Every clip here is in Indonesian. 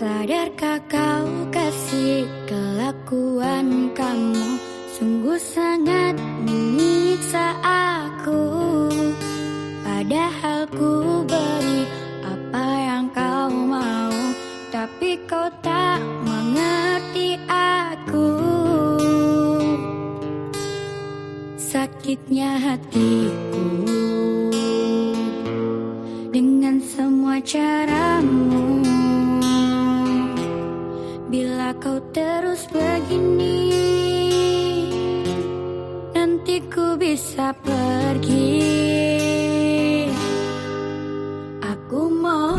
Sadarkah kau kasih kelakuan kamu? Sungguh sangat menyiksa aku. Padahal ku beri apa yang kau mau Tapi kau tak mengerti aku. Sakitnya hatiku. Dengan semua caramu kau terus begini Nanti ku bisa pergi. Aku mohon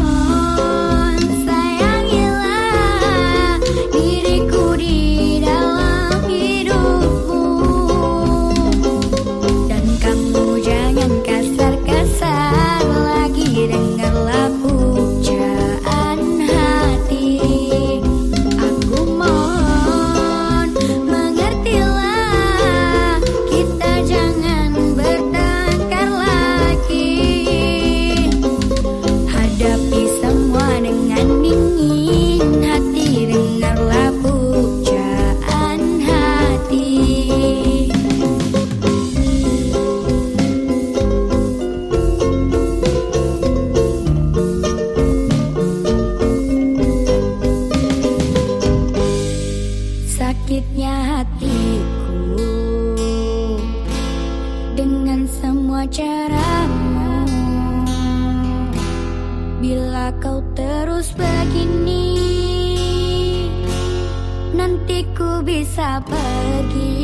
caramu. Bila kau terus begini, nanti ku bisa pergi.